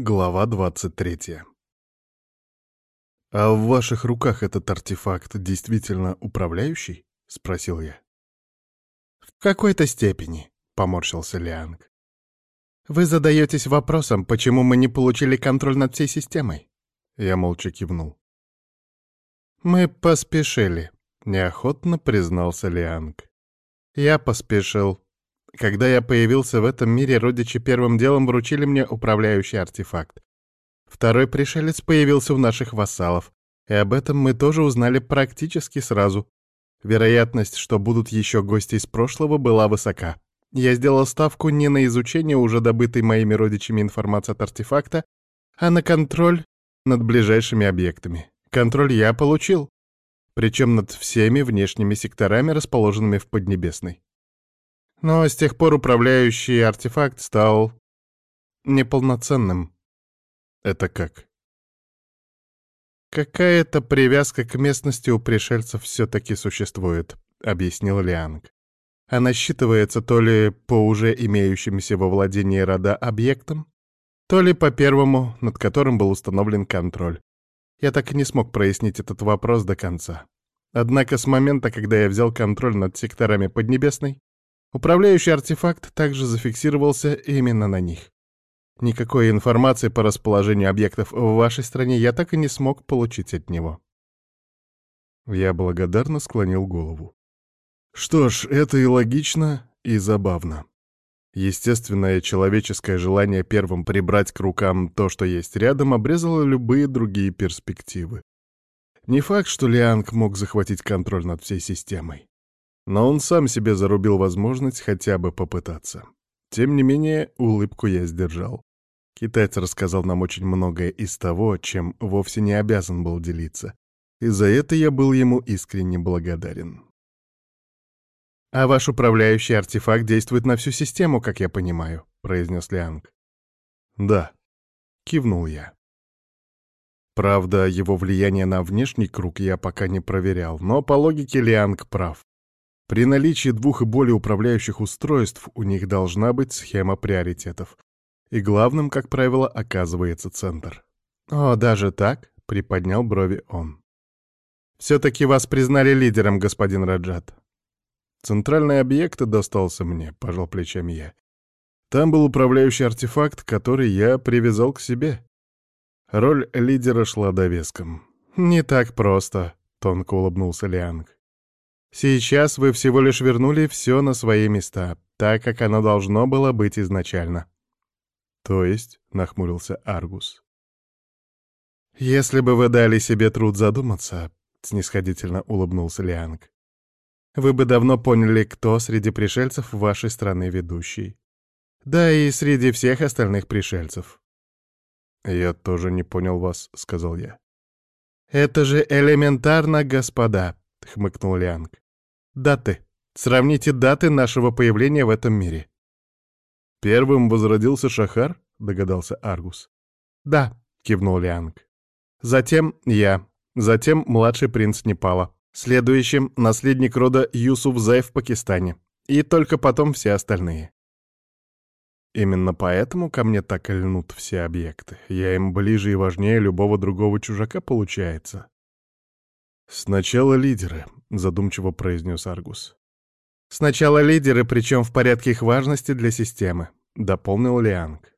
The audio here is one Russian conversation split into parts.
Глава 23 «А в ваших руках этот артефакт действительно управляющий?» — спросил я. «В какой-то степени», — поморщился Лианг. «Вы задаетесь вопросом, почему мы не получили контроль над всей системой?» Я молча кивнул. «Мы поспешили», — неохотно признался Лианг. «Я поспешил. Когда я появился в этом мире, родичи первым делом вручили мне управляющий артефакт. Второй пришелец появился у наших вассалов, и об этом мы тоже узнали практически сразу. Вероятность, что будут еще гости из прошлого, была высока. Я сделал ставку не на изучение уже добытой моими родичами информации от артефакта, а на контроль над ближайшими объектами. Контроль я получил. Причем над всеми внешними секторами, расположенными в Поднебесной. Но с тех пор управляющий артефакт стал неполноценным. Это как? Какая-то привязка к местности у пришельцев все-таки существует, объяснил Лианг. Она считывается то ли по уже имеющимся во владении рода объектам, то ли по первому, над которым был установлен контроль. Я так и не смог прояснить этот вопрос до конца. Однако с момента, когда я взял контроль над секторами Поднебесной, Управляющий артефакт также зафиксировался именно на них. Никакой информации по расположению объектов в вашей стране я так и не смог получить от него. Я благодарно склонил голову. Что ж, это и логично, и забавно. Естественное человеческое желание первым прибрать к рукам то, что есть рядом, обрезало любые другие перспективы. Не факт, что Лианг мог захватить контроль над всей системой. Но он сам себе зарубил возможность хотя бы попытаться. Тем не менее, улыбку я сдержал. Китаец рассказал нам очень многое из того, чем вовсе не обязан был делиться. И за это я был ему искренне благодарен. «А ваш управляющий артефакт действует на всю систему, как я понимаю», — произнес Лианг. «Да», — кивнул я. Правда, его влияние на внешний круг я пока не проверял, но по логике Лианг прав. При наличии двух и более управляющих устройств у них должна быть схема приоритетов. И главным, как правило, оказывается центр. «О, даже так?» — приподнял брови он. «Все-таки вас признали лидером, господин Раджат». «Центральный объект достался мне», — пожал плечами я. «Там был управляющий артефакт, который я привязал к себе». Роль лидера шла довеском. «Не так просто», — тонко улыбнулся Лианг. Сейчас вы всего лишь вернули все на свои места, так как оно должно было быть изначально. То есть, — нахмурился Аргус. Если бы вы дали себе труд задуматься, — снисходительно улыбнулся Лианг, вы бы давно поняли, кто среди пришельцев вашей страны ведущий. Да и среди всех остальных пришельцев. «Я тоже не понял вас», — сказал я. «Это же элементарно, господа», — хмыкнул Лианг. «Даты. Сравните даты нашего появления в этом мире». «Первым возродился Шахар?» — догадался Аргус. «Да», — кивнул Лианг. «Затем я. Затем младший принц Непала. Следующим — наследник рода Юсуфзай в Пакистане. И только потом все остальные». Именно поэтому ко мне так льнут все объекты. Я им ближе и важнее любого другого чужака получается. «Сначала лидеры», — задумчиво произнес Аргус. «Сначала лидеры, причем в порядке их важности для системы», — дополнил Лианг.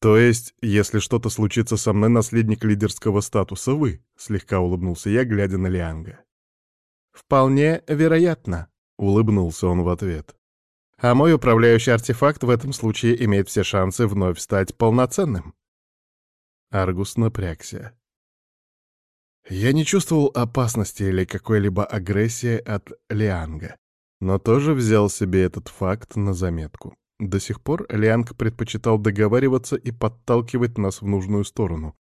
«То есть, если что-то случится со мной, наследник лидерского статуса вы?» — слегка улыбнулся я, глядя на Лианга. «Вполне вероятно», — улыбнулся он в ответ. «А мой управляющий артефакт в этом случае имеет все шансы вновь стать полноценным». Аргус напрягся. Я не чувствовал опасности или какой-либо агрессии от Лианга, но тоже взял себе этот факт на заметку. До сих пор Лианг предпочитал договариваться и подталкивать нас в нужную сторону,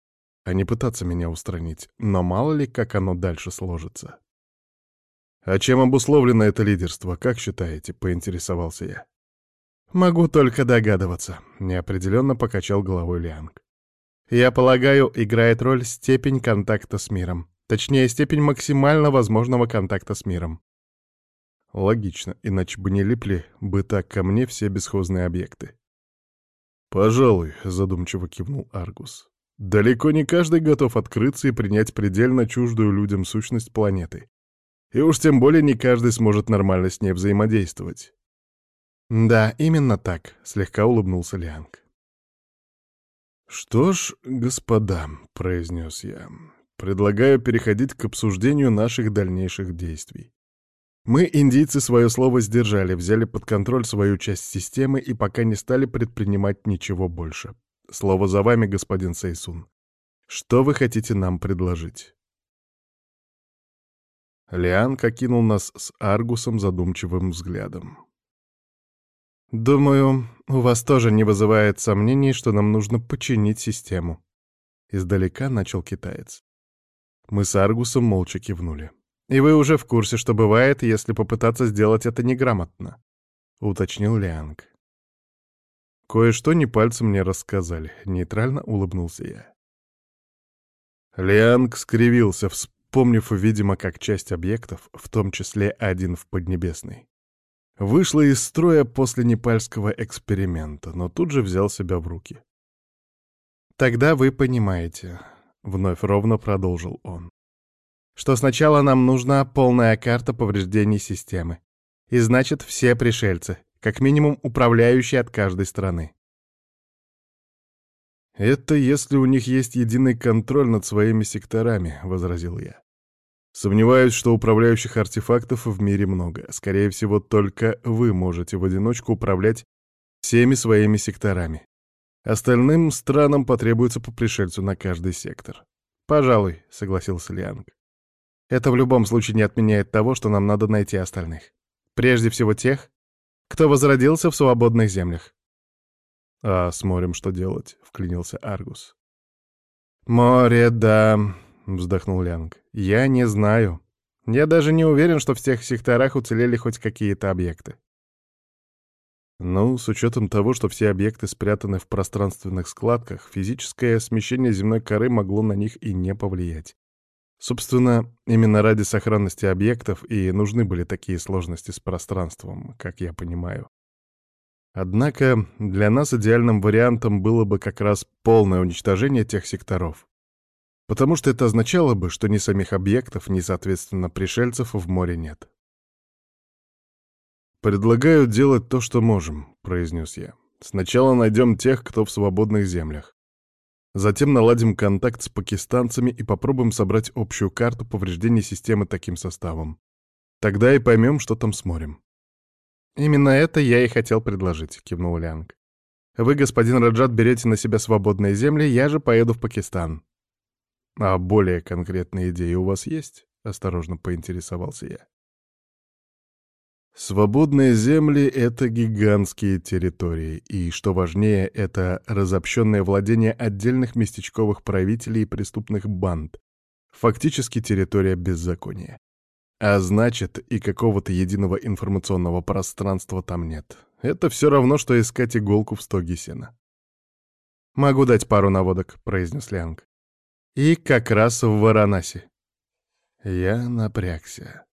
а не пытаться меня устранить, но мало ли, как оно дальше сложится. «А чем обусловлено это лидерство, как считаете?» — поинтересовался я. «Могу только догадываться», — неопределенно покачал головой Лианг. Я полагаю, играет роль степень контакта с миром. Точнее, степень максимально возможного контакта с миром. Логично, иначе бы не липли бы так ко мне все бесхозные объекты. «Пожалуй», — задумчиво кивнул Аргус. «Далеко не каждый готов открыться и принять предельно чуждую людям сущность планеты. И уж тем более не каждый сможет нормально с ней взаимодействовать». «Да, именно так», — слегка улыбнулся Лианг. «Что ж, господа», — произнес я, — «предлагаю переходить к обсуждению наших дальнейших действий. Мы, индийцы, свое слово сдержали, взяли под контроль свою часть системы и пока не стали предпринимать ничего больше. Слово за вами, господин Сейсун. Что вы хотите нам предложить?» Лиан окинул нас с Аргусом задумчивым взглядом. «Думаю, у вас тоже не вызывает сомнений, что нам нужно починить систему». Издалека начал китаец. Мы с Аргусом молча кивнули. «И вы уже в курсе, что бывает, если попытаться сделать это неграмотно», — уточнил Лианг. «Кое-что не пальцем мне рассказали», — нейтрально улыбнулся я. Лианг скривился, вспомнив, видимо, как часть объектов, в том числе один в Поднебесной, Вышла из строя после непальского эксперимента, но тут же взял себя в руки. «Тогда вы понимаете», — вновь ровно продолжил он, «что сначала нам нужна полная карта повреждений системы. И значит, все пришельцы, как минимум управляющие от каждой страны. «Это если у них есть единый контроль над своими секторами», — возразил я. Сомневаюсь, что управляющих артефактов в мире много. Скорее всего, только вы можете в одиночку управлять всеми своими секторами. Остальным странам потребуется по пришельцу на каждый сектор. «Пожалуй», — согласился Лианг. «Это в любом случае не отменяет того, что нам надо найти остальных. Прежде всего тех, кто возродился в свободных землях». «А с морем что делать?» — вклинился Аргус. «Море, да», — вздохнул Лянг. «Я не знаю. Я даже не уверен, что в всех секторах уцелели хоть какие-то объекты». Ну, с учетом того, что все объекты спрятаны в пространственных складках, физическое смещение земной коры могло на них и не повлиять. Собственно, именно ради сохранности объектов и нужны были такие сложности с пространством, как я понимаю. Однако для нас идеальным вариантом было бы как раз полное уничтожение тех секторов потому что это означало бы, что ни самих объектов, ни, соответственно, пришельцев в море нет. «Предлагаю делать то, что можем», — произнес я. «Сначала найдем тех, кто в свободных землях. Затем наладим контакт с пакистанцами и попробуем собрать общую карту повреждений системы таким составом. Тогда и поймем, что там с морем». «Именно это я и хотел предложить», — кивнул Лянг. «Вы, господин Раджат, берете на себя свободные земли, я же поеду в Пакистан. «А более конкретные идеи у вас есть?» — осторожно поинтересовался я. Свободные земли — это гигантские территории, и, что важнее, это разобщенное владение отдельных местечковых правителей и преступных банд, фактически территория беззакония. А значит, и какого-то единого информационного пространства там нет. Это все равно, что искать иголку в стоге сена. «Могу дать пару наводок», — произнес Лянг. И как раз в Варанаси. Я напрягся.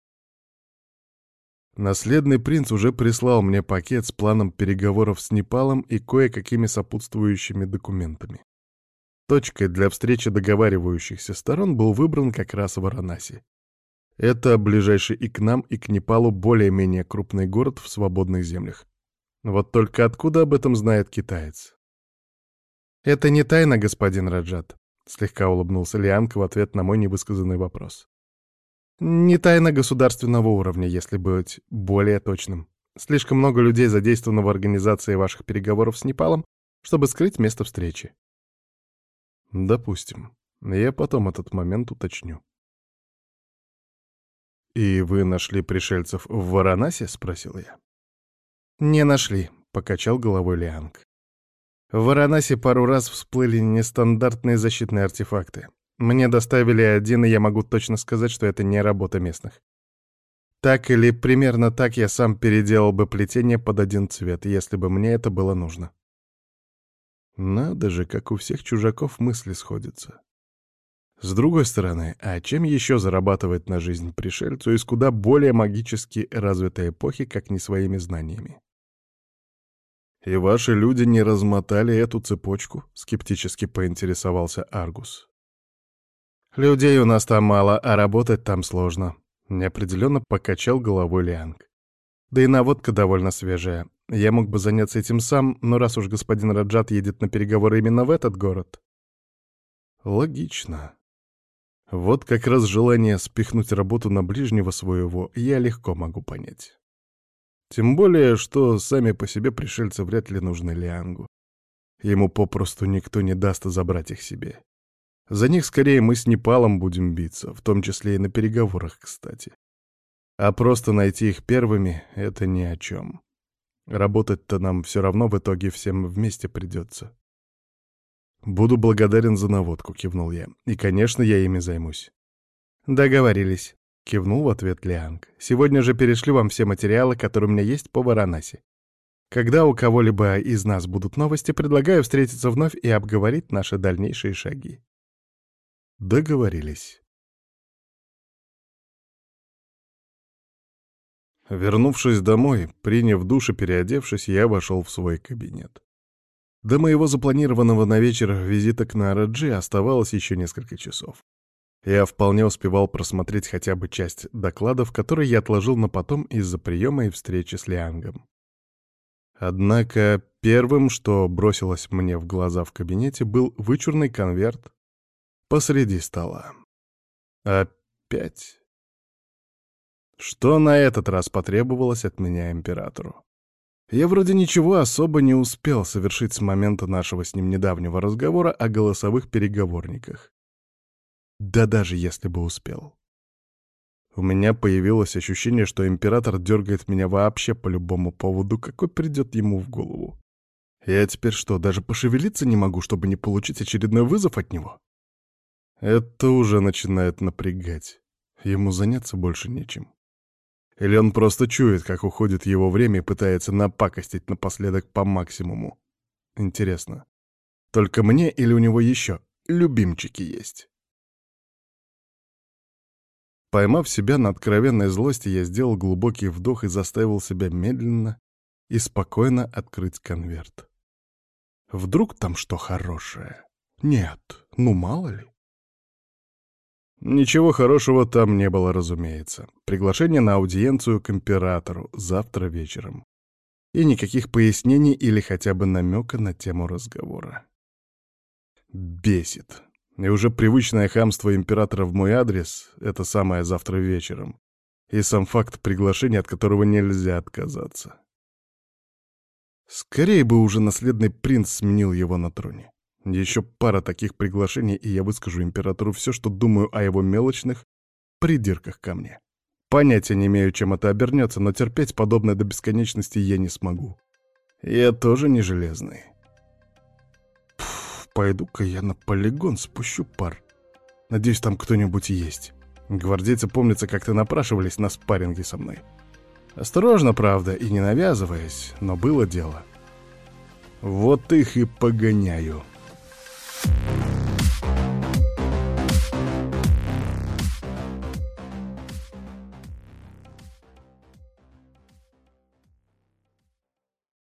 Наследный принц уже прислал мне пакет с планом переговоров с Непалом и кое-какими сопутствующими документами. Точкой для встречи договаривающихся сторон был выбран как раз Варанаси. Это ближайший и к нам, и к Непалу более-менее крупный город в свободных землях. Вот только откуда об этом знает китаец? Это не тайна, господин Раджат. Слегка улыбнулся Лианг в ответ на мой невысказанный вопрос. Не тайна государственного уровня, если быть более точным. Слишком много людей задействовано в организации ваших переговоров с Непалом, чтобы скрыть место встречи. Допустим. Я потом этот момент уточню. «И вы нашли пришельцев в Варанасе?» — спросил я. «Не нашли», — покачал головой Лианг. В Варанаси пару раз всплыли нестандартные защитные артефакты. Мне доставили один, и я могу точно сказать, что это не работа местных. Так или примерно так я сам переделал бы плетение под один цвет, если бы мне это было нужно. Надо же, как у всех чужаков мысли сходятся. С другой стороны, а чем еще зарабатывать на жизнь пришельцу из куда более магически развитой эпохи, как не своими знаниями? «И ваши люди не размотали эту цепочку?» — скептически поинтересовался Аргус. «Людей у нас там мало, а работать там сложно», — неопределенно покачал головой Лианг. «Да и наводка довольно свежая. Я мог бы заняться этим сам, но раз уж господин Раджат едет на переговоры именно в этот город...» «Логично. Вот как раз желание спихнуть работу на ближнего своего я легко могу понять. Тем более, что сами по себе пришельцы вряд ли нужны Лиангу. Ему попросту никто не даст забрать их себе. За них скорее мы с Непалом будем биться, в том числе и на переговорах, кстати. А просто найти их первыми — это ни о чем. Работать-то нам все равно в итоге всем вместе придется. «Буду благодарен за наводку», — кивнул я. «И, конечно, я ими займусь». «Договорились», — кивнул в ответ Лианг. «Сегодня же перешлю вам все материалы, которые у меня есть по Варанаси. Когда у кого-либо из нас будут новости, предлагаю встретиться вновь и обговорить наши дальнейшие шаги». Договорились. Вернувшись домой, приняв душ и переодевшись, я вошел в свой кабинет. До моего запланированного на вечер визита к Нараджи оставалось еще несколько часов. Я вполне успевал просмотреть хотя бы часть докладов, которые я отложил на потом из-за приема и встречи с Лиангом. Однако первым, что бросилось мне в глаза в кабинете, был вычурный конверт посреди стола. Опять. Что на этот раз потребовалось от меня императору? Я вроде ничего особо не успел совершить с момента нашего с ним недавнего разговора о голосовых переговорниках. Да даже если бы успел. У меня появилось ощущение, что император дергает меня вообще по любому поводу, какой придет ему в голову. Я теперь что, даже пошевелиться не могу, чтобы не получить очередной вызов от него? Это уже начинает напрягать. Ему заняться больше нечем. Или он просто чует, как уходит его время и пытается напакостить напоследок по максимуму? Интересно. Только мне или у него еще любимчики есть? Поймав себя на откровенной злости, я сделал глубокий вдох и заставил себя медленно и спокойно открыть конверт. Вдруг там что хорошее? Нет, ну мало ли. Ничего хорошего там не было, разумеется. Приглашение на аудиенцию к императору завтра вечером. И никаких пояснений или хотя бы намека на тему разговора. Бесит. И уже привычное хамство императора в мой адрес — это самое завтра вечером. И сам факт приглашения, от которого нельзя отказаться. Скорее бы уже наследный принц сменил его на троне. Еще пара таких приглашений, и я выскажу императору все, что думаю о его мелочных придирках ко мне. Понятия не имею, чем это обернется, но терпеть подобное до бесконечности я не смогу. Я тоже не железный. Пойду-ка я на полигон спущу пар. Надеюсь, там кто-нибудь есть. Гвардейцы, помнится, как-то напрашивались на спарринги со мной. Осторожно, правда, и не навязываясь, но было дело. Вот их и погоняю. you